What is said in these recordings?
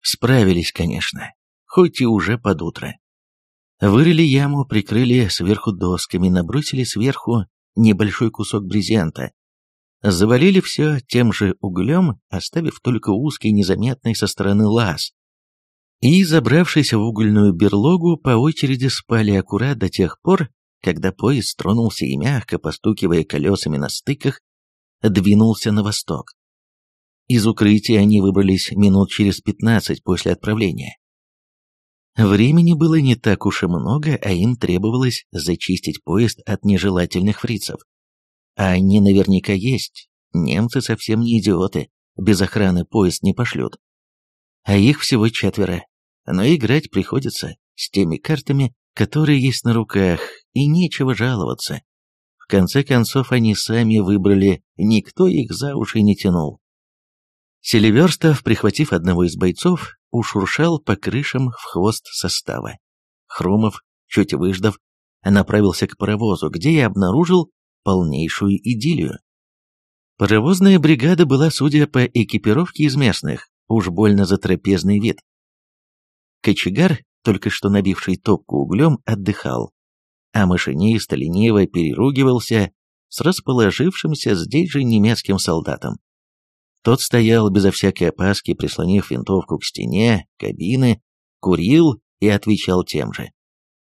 Справились, конечно, хоть и уже под утро. Вырыли яму, прикрыли сверху досками, набросили сверху небольшой кусок брезента. Завалили все тем же углем, оставив только узкий незаметный со стороны лаз. И, забравшись в угольную берлогу, по очереди спали аккурат до тех пор, когда поезд тронулся и мягко, постукивая колесами на стыках, двинулся на восток. Из укрытия они выбрались минут через пятнадцать после отправления. Времени было не так уж и много, а им требовалось зачистить поезд от нежелательных фрицев. А они наверняка есть. Немцы совсем не идиоты, без охраны поезд не пошлют. А их всего четверо. Но играть приходится с теми картами, которые есть на руках, и нечего жаловаться. В конце концов, они сами выбрали, никто их за уши не тянул. Селиверстов, прихватив одного из бойцов, ушуршал по крышам в хвост состава. Хромов, чуть выждав, направился к паровозу, где и обнаружил полнейшую идиллию. Паровозная бригада была, судя по экипировке из местных, уж больно за трапезный вид. Кочегар, только что набивший топку углем, отдыхал, а машинист лениво переругивался с расположившимся здесь же немецким солдатом. Тот стоял безо всякой опаски, прислонив винтовку к стене, кабины, курил и отвечал тем же.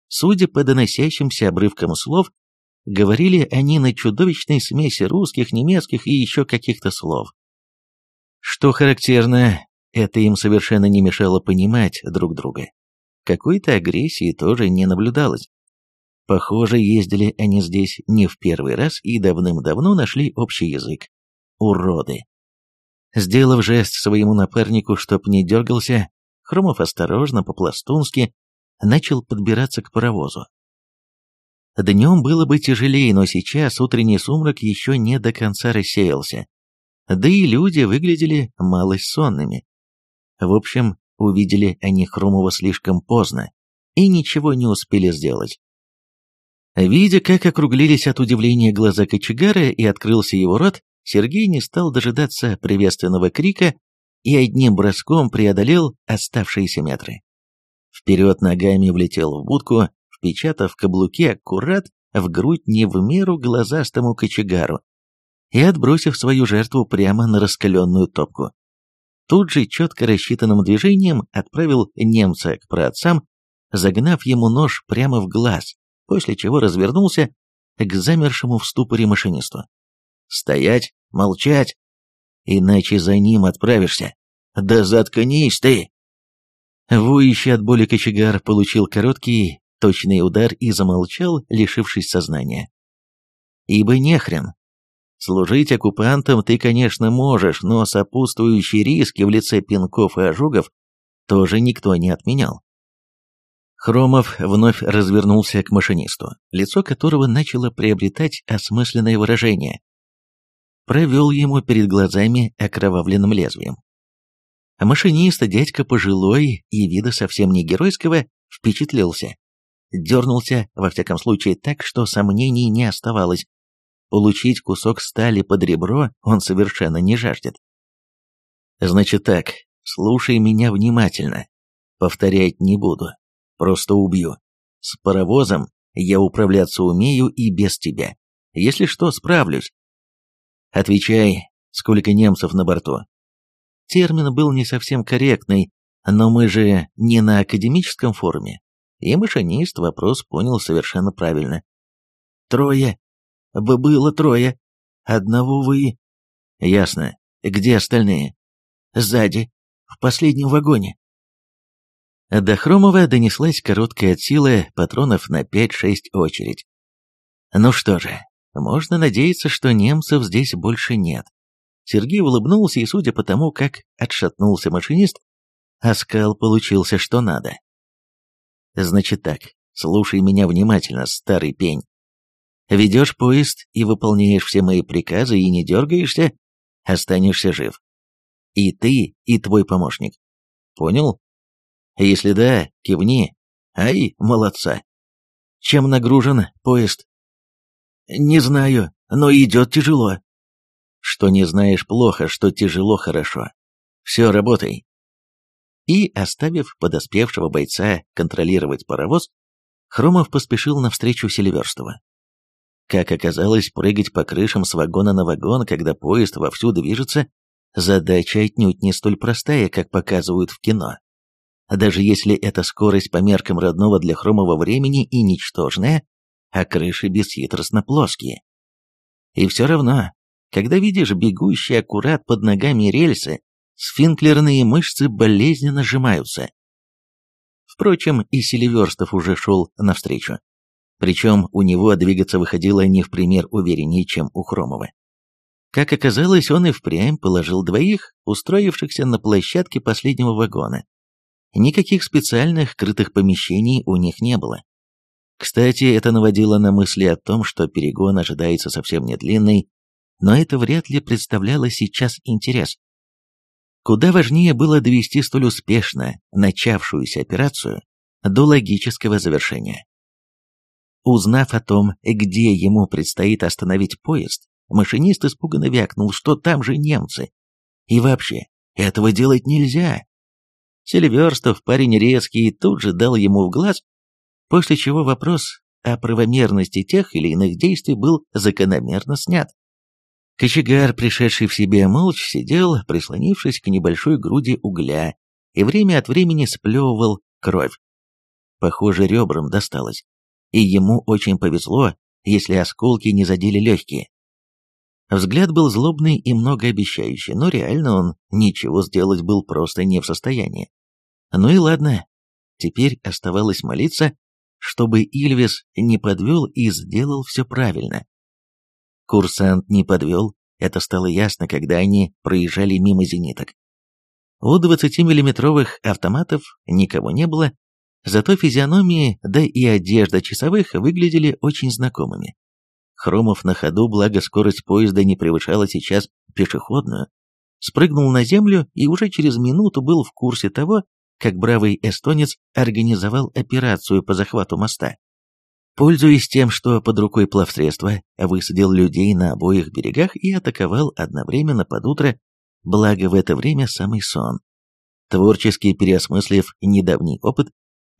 Судя по доносящимся обрывкам слов, говорили они на чудовищной смеси русских, немецких и еще каких-то слов. Что характерно, это им совершенно не мешало понимать друг друга. Какой-то агрессии тоже не наблюдалось. Похоже, ездили они здесь не в первый раз и давным-давно нашли общий язык. Уроды. Сделав жест своему напарнику, чтоб не дергался, Хромов осторожно, по-пластунски, начал подбираться к паровозу. Днем было бы тяжелее, но сейчас утренний сумрак еще не до конца рассеялся. Да и люди выглядели малость сонными. В общем, увидели они Хромова слишком поздно и ничего не успели сделать. Видя, как округлились от удивления глаза кочегара и открылся его рот, Сергей не стал дожидаться приветственного крика и одним броском преодолел оставшиеся метры. Вперед ногами влетел в будку, впечатав каблуки аккурат в грудь не в меру глазастому кочегару и отбросив свою жертву прямо на раскаленную топку. Тут же четко рассчитанным движением отправил немца к праотцам, загнав ему нож прямо в глаз, после чего развернулся к замершему в ступоре машинисту. Стоять, молчать, иначе за ним отправишься. Да заткнись ты!» Воющий от боли кочегар получил короткий, точный удар и замолчал, лишившись сознания. «Ибо нехрен. Служить оккупантам ты, конечно, можешь, но сопутствующие риски в лице пинков и ожогов тоже никто не отменял. Хромов вновь развернулся к машинисту, лицо которого начало приобретать осмысленное выражение провел ему перед глазами окровавленным лезвием. А машинист, дядька пожилой и вида совсем не геройского, впечатлился. Дернулся, во всяком случае, так, что сомнений не оставалось. Получить кусок стали под ребро он совершенно не жаждет. «Значит так, слушай меня внимательно. Повторять не буду. Просто убью. С паровозом я управляться умею и без тебя. Если что, справлюсь. Отвечай, сколько немцев на борту. Термин был не совсем корректный, но мы же не на академическом форуме. И машинист вопрос понял совершенно правильно. Трое. Бы было трое. Одного вы. Ясно. Где остальные? Сзади. В последнем вагоне. До Хромова донеслась короткая от силы патронов на 5-6 очередь. Ну что же, можно надеяться, что немцев здесь больше нет. Сергей улыбнулся, и судя по тому, как отшатнулся машинист, а оскал получился что надо. Значит так, слушай меня внимательно, старый пень. Ведешь поезд и выполняешь все мои приказы и не дергаешься, останешься жив. И ты, и твой помощник. Понял? Если да, кивни. Ай, молодца. Чем нагружен поезд? «Не знаю, но идет тяжело». «Что не знаешь плохо, что тяжело хорошо. Все, работай». И, оставив подоспевшего бойца контролировать паровоз, Хромов поспешил навстречу Селиверстова. Как оказалось, прыгать по крышам с вагона на вагон, когда поезд вовсю движется, задача отнюдь не столь простая, как показывают в кино. Даже если эта скорость по меркам родного для Хромова времени и ничтожная, а крыши бесхитростно плоские. И все равно, когда видишь бегущие аккурат под ногами рельсы, сфинклерные мышцы болезненно сжимаются. Впрочем, и Селиверстов уже шел навстречу. Причем у него двигаться выходило не в пример увереннее, чем у Хромова. Как оказалось, он и впрямь положил двоих, устроившихся на площадке последнего вагона. Никаких специальных крытых помещений у них не было. Кстати, это наводило на мысли о том, что перегон ожидается совсем не длинный, но это вряд ли представляло сейчас интерес. Куда важнее было довести столь успешно начавшуюся операцию до логического завершения. Узнав о том, где ему предстоит остановить поезд, машинист испуганно вякнул, что там же немцы. И вообще, этого делать нельзя. Сильверстов, парень резкий, тут же дал ему в глаз после чего вопрос о правомерности тех или иных действий был закономерно снят. Кочегар, пришедший в себя молча, сидел, прислонившись к небольшой груди угля, и время от времени сплевывал кровь. Похоже, ребрам досталось, и ему очень повезло, если осколки не задели легкие. Взгляд был злобный и многообещающий, но реально он ничего сделать был просто не в состоянии. Ну и ладно, теперь оставалось молиться, чтобы Ильвис не подвел и сделал все правильно. Курсант не подвел, это стало ясно, когда они проезжали мимо зениток. У 20-миллиметровых автоматов никого не было, зато физиономии, да и одежда часовых выглядели очень знакомыми. Хромов на ходу, благо скорость поезда не превышала сейчас пешеходную, спрыгнул на землю и уже через минуту был в курсе того, как бравый эстонец организовал операцию по захвату моста. Пользуясь тем, что под рукой плавсредства, высадил людей на обоих берегах и атаковал одновременно под утро, благо в это время самый сон. Творчески переосмыслив недавний опыт,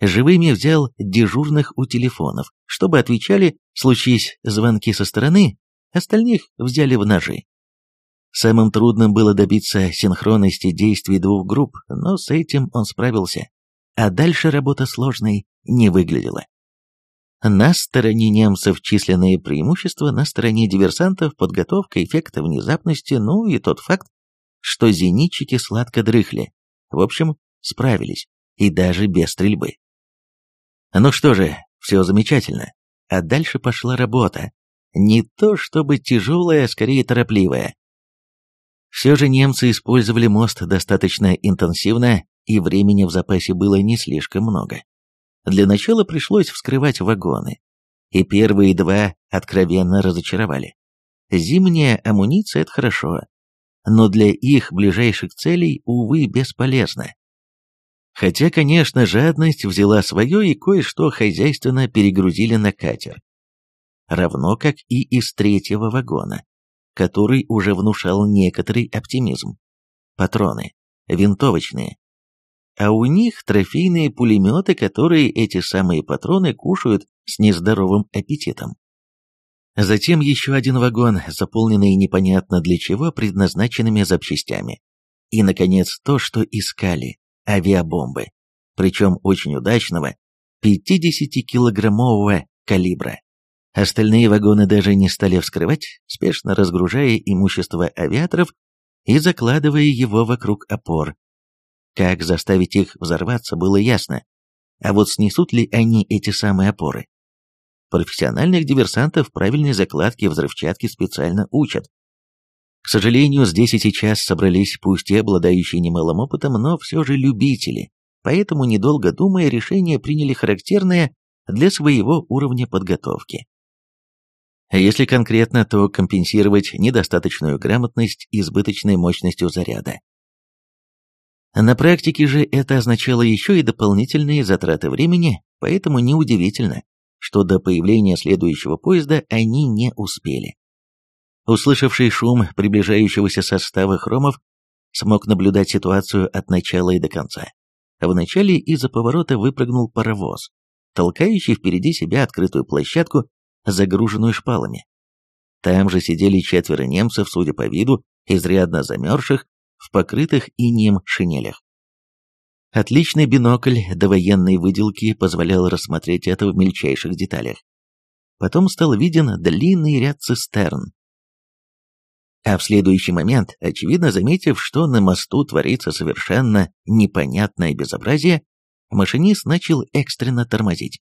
живыми взял дежурных у телефонов, чтобы отвечали, случись звонки со стороны, остальных взяли в ножи. Самым трудным было добиться синхронности действий двух групп, но с этим он справился. А дальше работа сложной не выглядела. На стороне немцев численные преимущества, на стороне диверсантов подготовка эффекта внезапности, ну и тот факт, что зенитчики сладко дрыхли. В общем, справились, и даже без стрельбы. Ну что же, все замечательно. А дальше пошла работа. Не то чтобы тяжелая, а скорее торопливая. Все же немцы использовали мост достаточно интенсивно, и времени в запасе было не слишком много. Для начала пришлось вскрывать вагоны, и первые два откровенно разочаровали. Зимняя амуниция – это хорошо, но для их ближайших целей, увы, бесполезно. Хотя, конечно, жадность взяла свое и кое-что хозяйственно перегрузили на катер. Равно как и из третьего вагона который уже внушал некоторый оптимизм. Патроны. Винтовочные. А у них трофейные пулеметы, которые эти самые патроны кушают с нездоровым аппетитом. Затем еще один вагон, заполненный непонятно для чего предназначенными запчастями. И, наконец, то, что искали – авиабомбы. Причем очень удачного, 50-килограммового калибра. Остальные вагоны даже не стали вскрывать, спешно разгружая имущество авиаторов и закладывая его вокруг опор. Как заставить их взорваться, было ясно. А вот снесут ли они эти самые опоры? Профессиональных диверсантов правильной закладки взрывчатки специально учат. К сожалению, здесь и сейчас собрались пусть и обладающие немалым опытом, но все же любители, поэтому, недолго думая, решение приняли характерное для своего уровня подготовки. Если конкретно, то компенсировать недостаточную грамотность избыточной мощностью заряда. На практике же это означало еще и дополнительные затраты времени, поэтому неудивительно, что до появления следующего поезда они не успели. Услышавший шум приближающегося состава хромов, смог наблюдать ситуацию от начала и до конца. Вначале из-за поворота выпрыгнул паровоз, толкающий впереди себя открытую площадку загруженную шпалами. Там же сидели четверо немцев, судя по виду, изрядно замерзших, в покрытых и инием шинелях. Отличный бинокль до военной выделки позволял рассмотреть это в мельчайших деталях. Потом стал виден длинный ряд цистерн. А в следующий момент, очевидно заметив, что на мосту творится совершенно непонятное безобразие, машинист начал экстренно тормозить.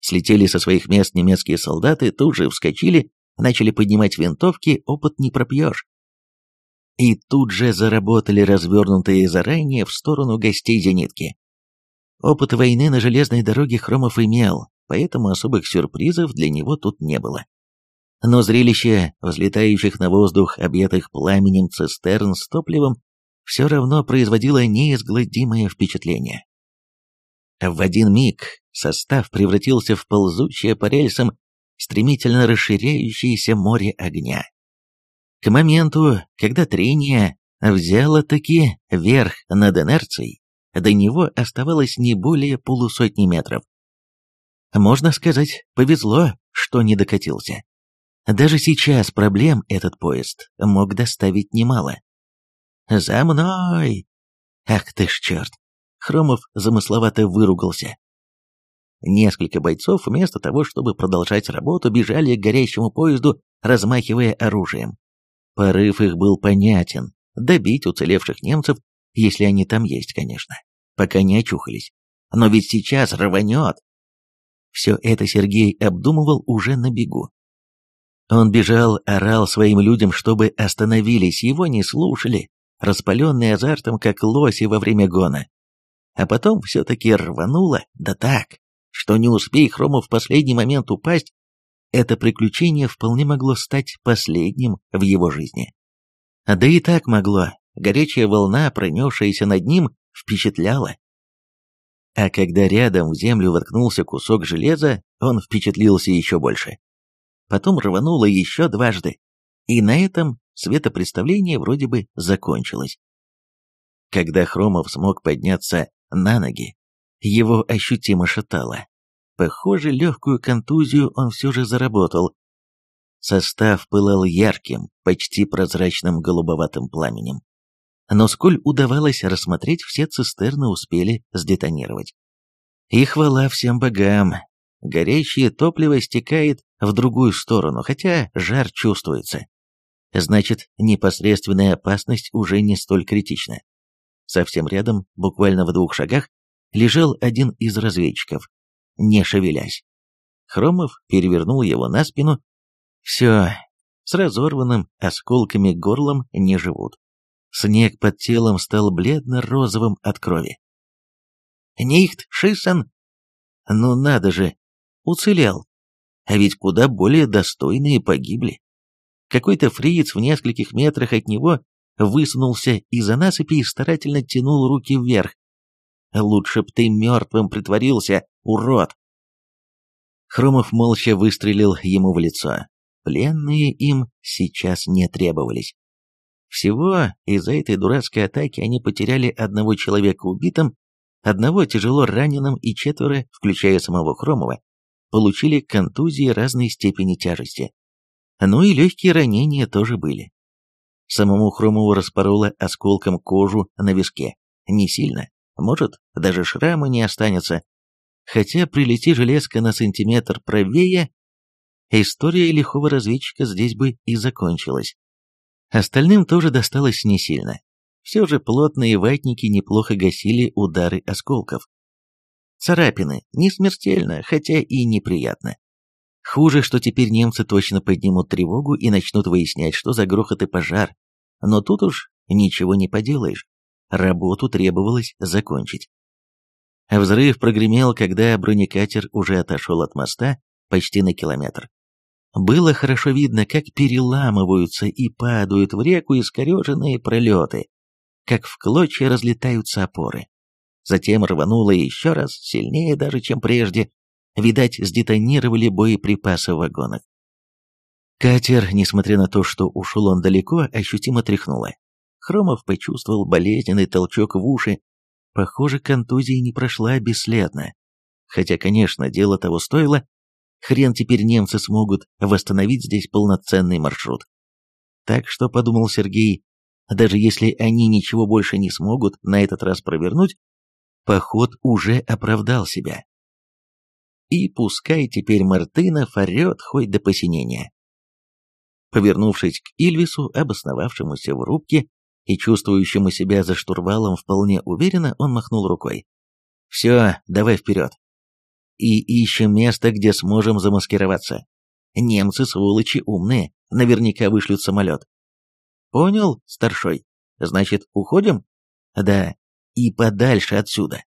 Слетели со своих мест немецкие солдаты, тут же вскочили, начали поднимать винтовки, опыт не пропьешь. И тут же заработали развернутые заранее в сторону гостей зенитки. Опыт войны на железной дороге Хромов имел, поэтому особых сюрпризов для него тут не было. Но зрелище взлетающих на воздух, объятых пламенем цистерн с топливом, все равно производило неизгладимое впечатление в один миг состав превратился в ползучее по рельсам стремительно расширяющееся море огня. К моменту, когда трение взяло-таки верх над инерцией, до него оставалось не более полусотни метров. Можно сказать, повезло, что не докатился. Даже сейчас проблем этот поезд мог доставить немало. «За мной!» «Ах ты ж черт!» Хромов замысловато выругался. Несколько бойцов вместо того, чтобы продолжать работу, бежали к горящему поезду, размахивая оружием. Порыв их был понятен – добить уцелевших немцев, если они там есть, конечно, пока не очухались. Но ведь сейчас рванет. Все это Сергей обдумывал уже на бегу. Он бежал, орал своим людям, чтобы остановились, его не слушали, распаленные азартом, как лоси во время гона а потом все-таки рвануло, да так, что не успей Хрому в последний момент упасть, это приключение вполне могло стать последним в его жизни. Да и так могло, горячая волна, пронесшаяся над ним, впечатляла. А когда рядом в землю воткнулся кусок железа, он впечатлился еще больше. Потом рвануло еще дважды. И на этом светопредставление вроде бы закончилось. Когда Хромов смог подняться на ноги. Его ощутимо шатало. Похоже, легкую контузию он все же заработал. Состав пылал ярким, почти прозрачным голубоватым пламенем. Но сколь удавалось рассмотреть, все цистерны успели сдетонировать. И хвала всем богам! Горячее топливо стекает в другую сторону, хотя жар чувствуется. Значит, непосредственная опасность уже не столь критична. Совсем рядом, буквально в двух шагах, лежал один из разведчиков, не шевелясь. Хромов перевернул его на спину. Все, с разорванным осколками горлом не живут. Снег под телом стал бледно-розовым от крови. «Нихт, Шиссен!» «Ну надо же! Уцелел! А ведь куда более достойные погибли!» Какой-то фриец в нескольких метрах от него высунулся из-за насыпи и старательно тянул руки вверх. «Лучше б ты мертвым притворился, урод!» Хромов молча выстрелил ему в лицо. Пленные им сейчас не требовались. Всего из-за этой дурацкой атаки они потеряли одного человека убитым, одного тяжело раненым и четверо, включая самого Хромова, получили контузии разной степени тяжести. Ну и легкие ранения тоже были. Самому Хрому распорола осколком кожу на виске. Не сильно. Может, даже шрама не останется. Хотя прилети железка на сантиметр правее, история лихого разведчика здесь бы и закончилась. Остальным тоже досталось не сильно. Все же плотные ватники неплохо гасили удары осколков. Царапины не смертельно, хотя и неприятно. Хуже, что теперь немцы точно поднимут тревогу и начнут выяснять, что за грохот и пожар. Но тут уж ничего не поделаешь. Работу требовалось закончить. Взрыв прогремел, когда бронекатер уже отошел от моста почти на километр. Было хорошо видно, как переламываются и падают в реку искореженные пролеты, как в клочья разлетаются опоры. Затем рвануло еще раз, сильнее даже, чем прежде, Видать, сдетонировали боеприпасы в вагонах. Катер, несмотря на то, что ушел он далеко, ощутимо тряхнуло. Хромов почувствовал болезненный толчок в уши. Похоже, контузия не прошла бесследно. Хотя, конечно, дело того стоило. Хрен теперь немцы смогут восстановить здесь полноценный маршрут. Так что, подумал Сергей, даже если они ничего больше не смогут на этот раз провернуть, поход уже оправдал себя. И пускай теперь Мартына орет хоть до посинения. Повернувшись к Ильвису, обосновавшемуся в рубке и чувствующему себя за штурвалом вполне уверенно, он махнул рукой. «Все, давай вперед!» «И ищем место, где сможем замаскироваться. Немцы, сволочи, умные, наверняка вышлют самолет». «Понял, старшой? Значит, уходим?» «Да, и подальше отсюда».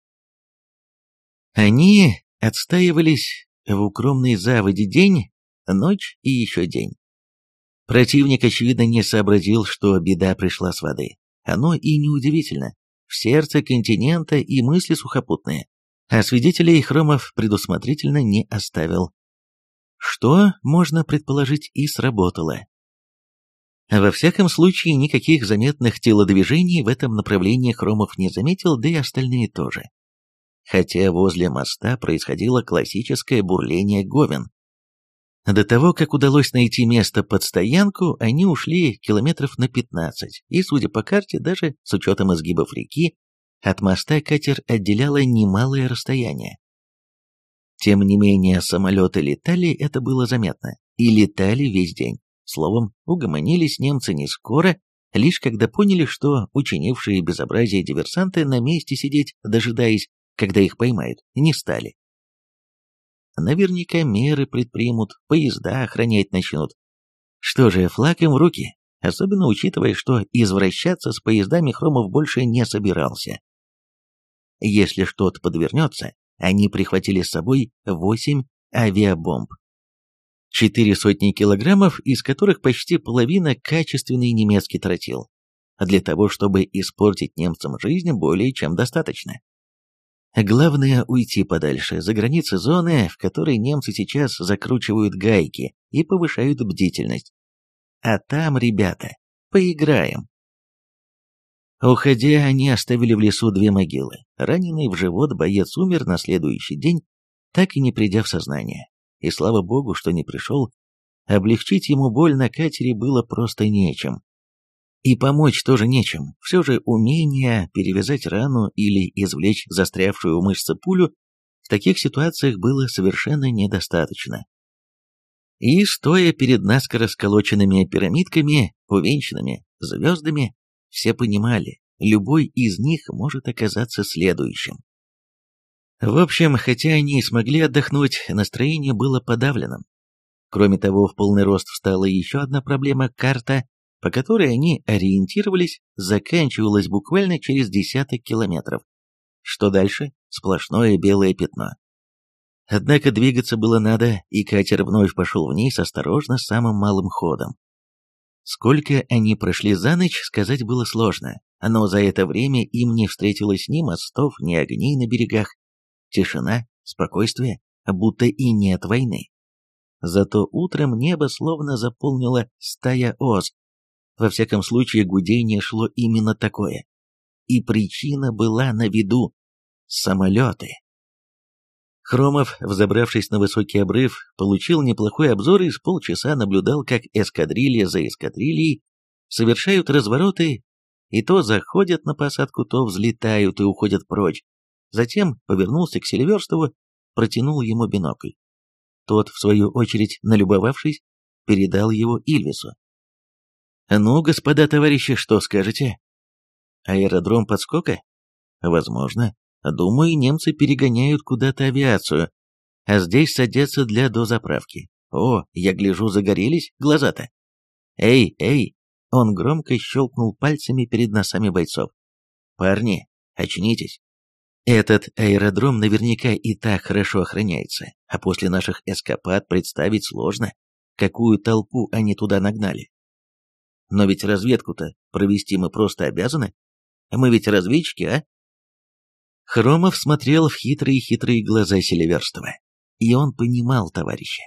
Они отстаивались в укромной заводе день, ночь и еще день. Противник, очевидно, не сообразил, что беда пришла с воды. Оно и неудивительно. В сердце континента и мысли сухопутные. А свидетелей Хромов предусмотрительно не оставил. Что, можно предположить, и сработало. Во всяком случае, никаких заметных телодвижений в этом направлении Хромов не заметил, да и остальные тоже хотя возле моста происходило классическое бурление Говен. До того, как удалось найти место под стоянку, они ушли километров на 15, и, судя по карте, даже с учетом изгибов реки, от моста катер отделяло немалое расстояние. Тем не менее, самолеты летали, это было заметно, и летали весь день. Словом, угомонились немцы не скоро, лишь когда поняли, что учинившие безобразие диверсанты на месте сидеть, дожидаясь, когда их поймают, не стали. Наверняка меры предпримут, поезда охранять начнут. Что же, флаг им в руки, особенно учитывая, что извращаться с поездами Хромов больше не собирался. Если что-то подвернется, они прихватили с собой восемь авиабомб. Четыре сотни килограммов, из которых почти половина качественный немецкий тротил. Для того, чтобы испортить немцам жизнь, более чем достаточно. Главное – уйти подальше, за границы зоны, в которой немцы сейчас закручивают гайки и повышают бдительность. А там, ребята, поиграем. Уходя, они оставили в лесу две могилы. Раненый в живот боец умер на следующий день, так и не придя в сознание. И слава богу, что не пришел. Облегчить ему боль на катере было просто нечем. И помочь тоже нечем. Все же умение перевязать рану или извлечь застрявшую в мышце пулю в таких ситуациях было совершенно недостаточно. И, стоя перед наскоро сколоченными пирамидками, увенчанными звездами, все понимали, любой из них может оказаться следующим. В общем, хотя они и смогли отдохнуть, настроение было подавленным. Кроме того, в полный рост встала еще одна проблема – карта по которой они ориентировались, заканчивалась буквально через десяток километров. Что дальше? Сплошное белое пятно. Однако двигаться было надо, и катер вновь пошел вниз осторожно, самым малым ходом. Сколько они прошли за ночь, сказать было сложно, но за это время им не встретилось ни мостов, ни огней на берегах. Тишина, спокойствие, будто и нет войны. Зато утром небо словно заполнило стая оз, во всяком случае, гудение шло именно такое. И причина была на виду. Самолеты. Хромов, взобравшись на высокий обрыв, получил неплохой обзор и с полчаса наблюдал, как эскадрилья за эскадрильей совершают развороты и то заходят на посадку, то взлетают и уходят прочь. Затем повернулся к Селиверстову, протянул ему бинокль. Тот, в свою очередь, налюбовавшись, передал его Ильвесу. «Ну, господа товарищи, что скажете?» «Аэродром подскока?» «Возможно. Думаю, немцы перегоняют куда-то авиацию, а здесь садятся для дозаправки. О, я гляжу, загорелись глаза-то!» «Эй, эй!» Он громко щелкнул пальцами перед носами бойцов. «Парни, очнитесь!» Этот аэродром наверняка и так хорошо охраняется, а после наших эскапад представить сложно, какую толпу они туда нагнали. Но ведь разведку-то провести мы просто обязаны. Мы ведь разведчики, а? Хромов смотрел в хитрые-хитрые глаза Селиверстова. И он понимал товарища.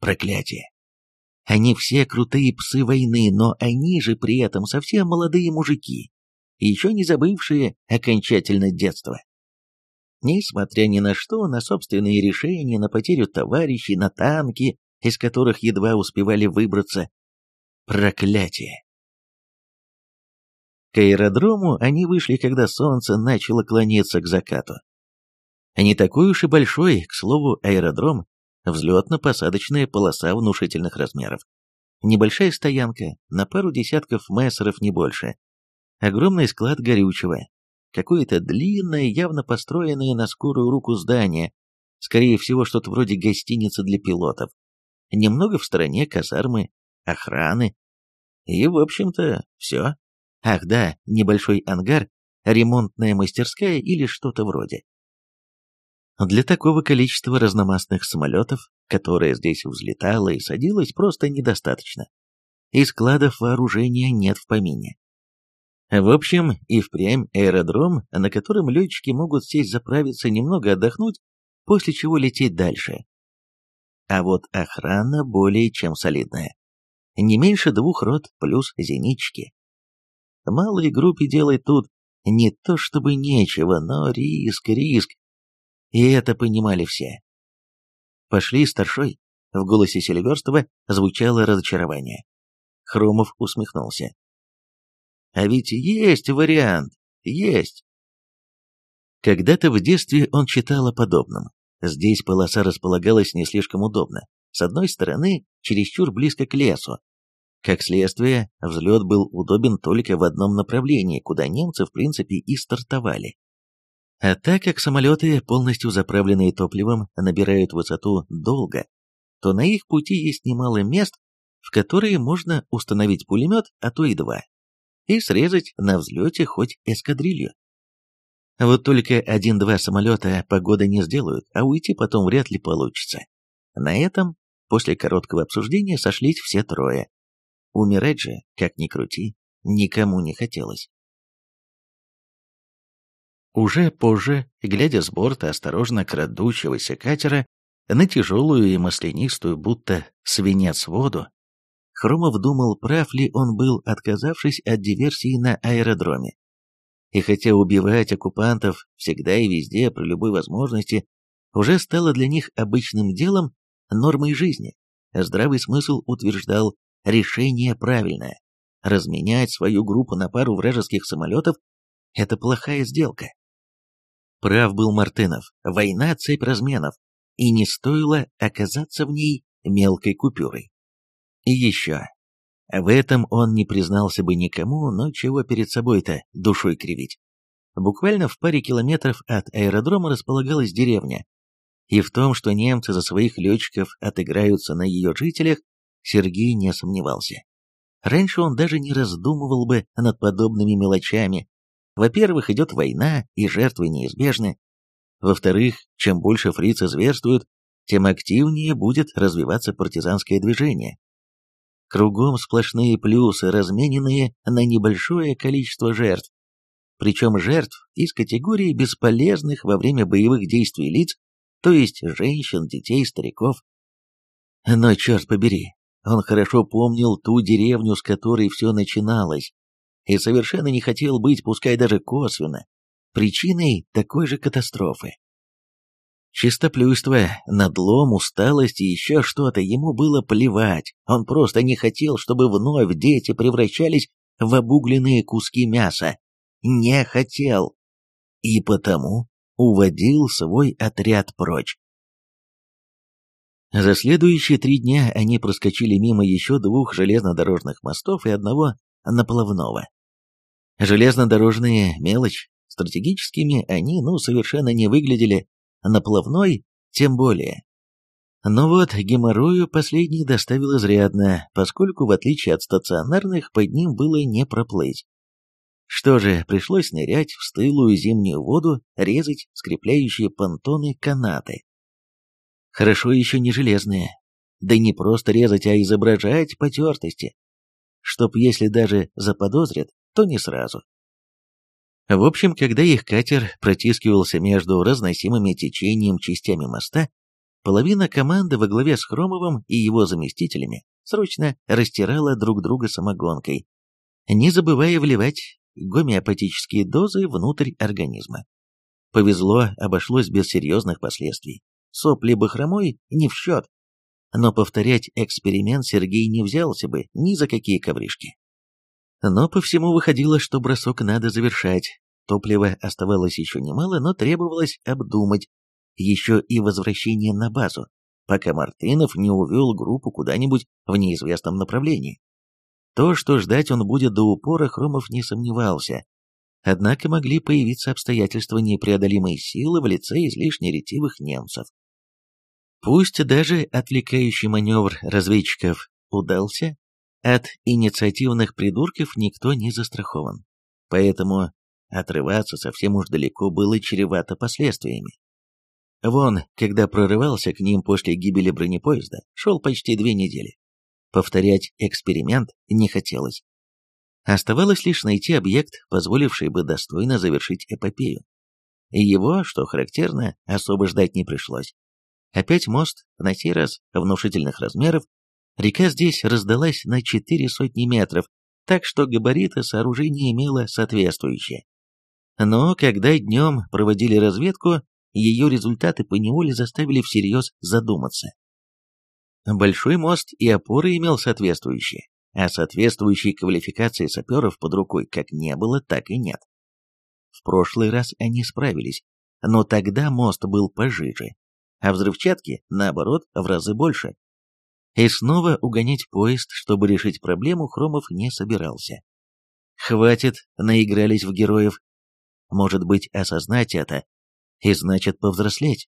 Проклятие. Они все крутые псы войны, но они же при этом совсем молодые мужики, еще не забывшие окончательно детства. Несмотря ни на что, на собственные решения, на потерю товарищей, на танки, из которых едва успевали выбраться. Проклятие! к аэродрому, они вышли, когда солнце начало клониться к закату. Не такой уж и большой, к слову, аэродром, взлетно-посадочная полоса внушительных размеров. Небольшая стоянка, на пару десятков мессеров не больше. Огромный склад горючего. Какое-то длинное, явно построенное на скорую руку здание. Скорее всего, что-то вроде гостиницы для пилотов. Немного в стороне казармы, охраны. И, в общем-то, все. Ах да, небольшой ангар, ремонтная мастерская или что-то вроде. Для такого количества разномастных самолетов, которое здесь взлетало и садилось, просто недостаточно. И складов вооружения нет в помине. В общем, и впрямь аэродром, на котором летчики могут сесть заправиться, немного отдохнуть, после чего лететь дальше. А вот охрана более чем солидная. Не меньше двух рот плюс зенитчики малой группе делать тут не то чтобы нечего, но риск, риск. И это понимали все. «Пошли, старшой!» — в голосе Селиверстова звучало разочарование. Хромов усмехнулся. «А ведь есть вариант, есть!» Когда-то в детстве он читал о подобном. Здесь полоса располагалась не слишком удобно. С одной стороны, чересчур близко к лесу, как следствие, взлет был удобен только в одном направлении, куда немцы в принципе и стартовали. А так как самолеты, полностью заправленные топливом, набирают высоту долго, то на их пути есть немало мест, в которые можно установить пулемет, а то и два, и срезать на взлете хоть эскадрилью. Вот только один-два самолета погода не сделают, а уйти потом вряд ли получится. На этом, после короткого обсуждения, сошлись все трое. Умирать же, как ни крути, никому не хотелось. Уже позже, глядя с борта осторожно крадущегося катера на тяжелую и маслянистую, будто свинец воду, Хромов думал, прав ли он был, отказавшись от диверсии на аэродроме. И хотя убивать оккупантов всегда и везде, при любой возможности, уже стало для них обычным делом нормой жизни, здравый смысл утверждал, решение правильное. Разменять свою группу на пару вражеских самолетов – это плохая сделка. Прав был Мартынов, война – цепь разменов, и не стоило оказаться в ней мелкой купюрой. И еще. В этом он не признался бы никому, но чего перед собой-то душой кривить. Буквально в паре километров от аэродрома располагалась деревня. И в том, что немцы за своих летчиков отыграются на ее жителях, Сергей не сомневался. Раньше он даже не раздумывал бы над подобными мелочами. Во-первых, идет война, и жертвы неизбежны. Во-вторых, чем больше фрицы зверствуют, тем активнее будет развиваться партизанское движение. Кругом сплошные плюсы, размененные на небольшое количество жертв. Причем жертв из категории бесполезных во время боевых действий лиц, то есть женщин, детей, стариков. Но, черт побери, он хорошо помнил ту деревню, с которой все начиналось, и совершенно не хотел быть, пускай даже косвенно, причиной такой же катастрофы. Чистоплюйство, надлом, усталость и еще что-то ему было плевать, он просто не хотел, чтобы вновь дети превращались в обугленные куски мяса. Не хотел. И потому уводил свой отряд прочь. За следующие три дня они проскочили мимо еще двух железнодорожных мостов и одного наплавного. Железнодорожные мелочь, стратегическими они, ну, совершенно не выглядели, наплавной тем более. Но вот геморрою последний доставил изрядно, поскольку, в отличие от стационарных, под ним было не проплыть. Что же, пришлось нырять в стылую зимнюю воду, резать скрепляющие понтоны канаты. Хорошо еще не железные, да не просто резать, а изображать потертости, чтоб если даже заподозрят, то не сразу. В общем, когда их катер протискивался между разносимыми течением частями моста, половина команды во главе с Хромовым и его заместителями срочно растирала друг друга самогонкой, не забывая вливать гомеопатические дозы внутрь организма. Повезло, обошлось без серьезных последствий сопли бы хромой не в счет. Но повторять эксперимент Сергей не взялся бы ни за какие ковришки. Но по всему выходило, что бросок надо завершать. Топлива оставалось еще немало, но требовалось обдумать еще и возвращение на базу, пока Мартынов не увел группу куда-нибудь в неизвестном направлении. То, что ждать он будет до упора, Хромов не сомневался. Однако могли появиться обстоятельства непреодолимой силы в лице излишне ретивых немцев. Пусть даже отвлекающий маневр разведчиков удался, от инициативных придурков никто не застрахован. Поэтому отрываться совсем уж далеко было чревато последствиями. Вон, когда прорывался к ним после гибели бронепоезда, шел почти две недели. Повторять эксперимент не хотелось. Оставалось лишь найти объект, позволивший бы достойно завершить эпопею. Его, что характерно, особо ждать не пришлось. Опять мост, на сей раз внушительных размеров, река здесь раздалась на четыре сотни метров, так что габариты сооружения имела соответствующие. Но когда днем проводили разведку, ее результаты по поневоле заставили всерьез задуматься. Большой мост и опоры имел соответствующие, а соответствующей квалификации саперов под рукой как не было, так и нет. В прошлый раз они справились, но тогда мост был пожиже, а взрывчатки, наоборот, в разы больше. И снова угонять поезд, чтобы решить проблему, Хромов не собирался. Хватит, наигрались в героев. Может быть, осознать это, и значит повзрослеть.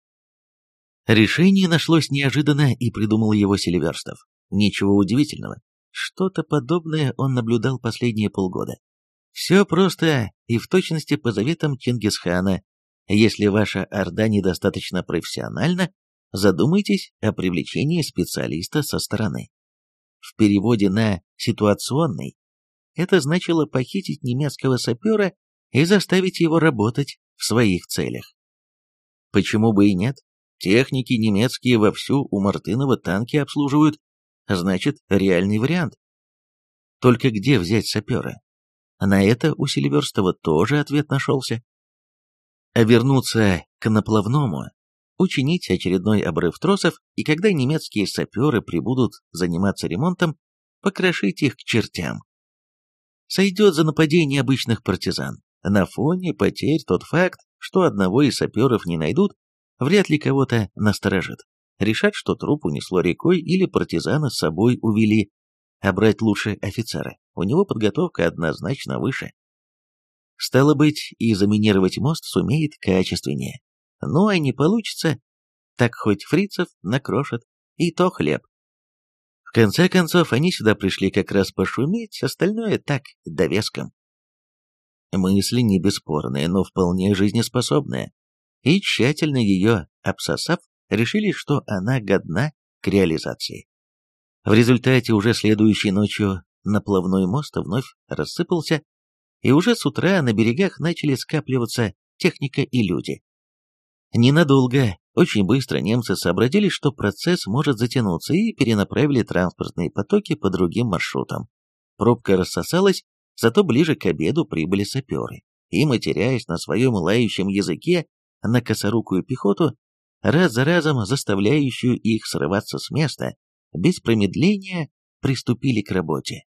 Решение нашлось неожиданно и придумал его Селиверстов. Ничего удивительного. Что-то подобное он наблюдал последние полгода. Все просто и в точности по заветам Чингисхана, если ваша Орда недостаточно профессиональна, задумайтесь о привлечении специалиста со стороны. В переводе на «ситуационный» это значило похитить немецкого сапера и заставить его работать в своих целях. Почему бы и нет? Техники немецкие вовсю у Мартынова танки обслуживают, значит, реальный вариант. Только где взять сапера? На это у Сильверстова тоже ответ нашелся. А вернуться к наплавному, учинить очередной обрыв тросов, и когда немецкие саперы прибудут заниматься ремонтом, покрошить их к чертям. Сойдет за нападение обычных партизан. На фоне потерь тот факт, что одного из саперов не найдут, вряд ли кого-то насторожит. Решат, что труп унесло рекой или партизана с собой увели, а брать лучше офицера. У него подготовка однозначно выше. Стало быть, и заминировать мост сумеет качественнее. Ну а не получится, так хоть фрицев накрошат, и то хлеб. В конце концов, они сюда пришли как раз пошуметь, остальное так, довеском. Мысли не бесспорные, но вполне жизнеспособные. И тщательно ее обсосав, решили, что она годна к реализации. В результате уже следующей ночью наплавной мост вновь рассыпался, и уже с утра на берегах начали скапливаться техника и люди. Ненадолго, очень быстро немцы сообразили, что процесс может затянуться, и перенаправили транспортные потоки по другим маршрутам. Пробка рассосалась, зато ближе к обеду прибыли саперы. И, матерясь на своем лающем языке на косорукую пехоту, раз за разом заставляющую их срываться с места, без промедления приступили к работе.